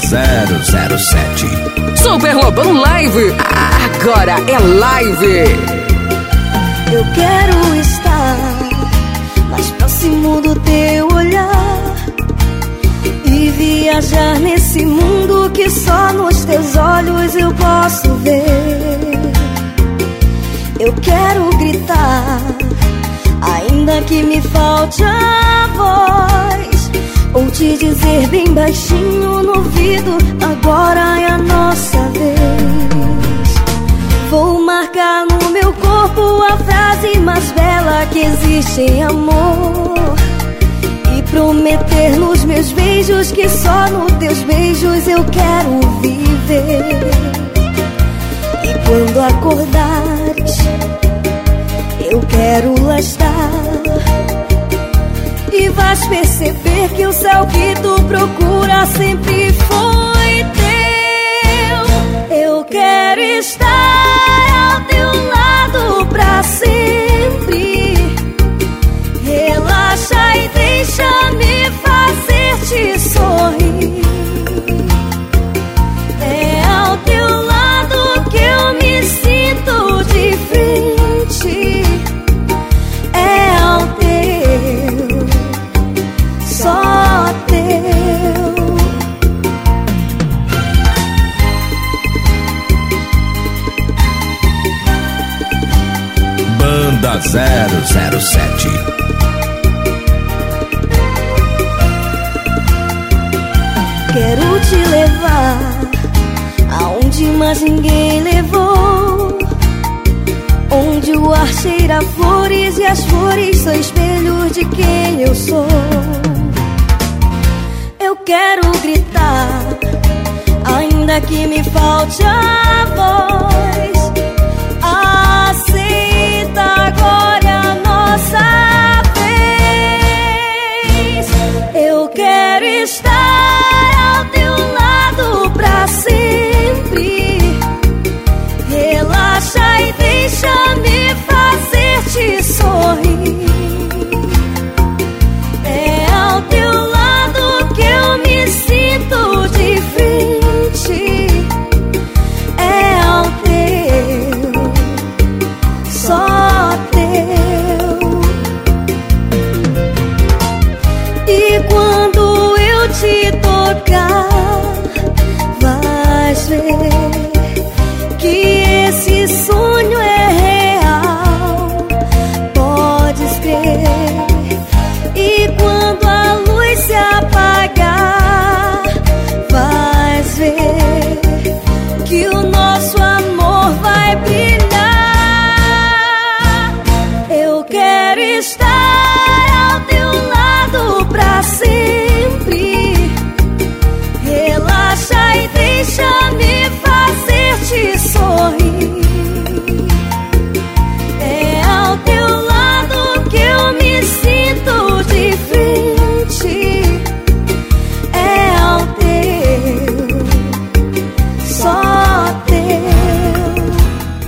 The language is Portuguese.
007. Super Lobão Live. Agora é live. Eu quero estar mais próximo do teu olhar e viajar nesse mundo que só nos teus olhos eu posso ver. Eu quero gritar, ainda que me falte a voz ou te dizer bem baixinho no ouvido Agora é a nossa vez. Vou marcar no meu corpo a frase mais bela que existe em amor. E prometer nos meus beijos que só nos teus beijos eu quero viver. E quando acordares eu quero lá estar e vais perceber que o céu que tu procura sempre foi teu. Eu quero estar Banda 007. Quero te levar aonde mais ninguém levou. Onde o ar cheira flores e as flores são espelhos de quem eu sou. Eu quero gritar, ainda que me falte a voz. Estar ao teu lado pra sempre. Relaxa e deixa-me tocar, vais ver que esse sonho é real. Podes crer. E quando a luz se apagar, vais ver que o nosso amor vai brilhar. Eu quero estar pra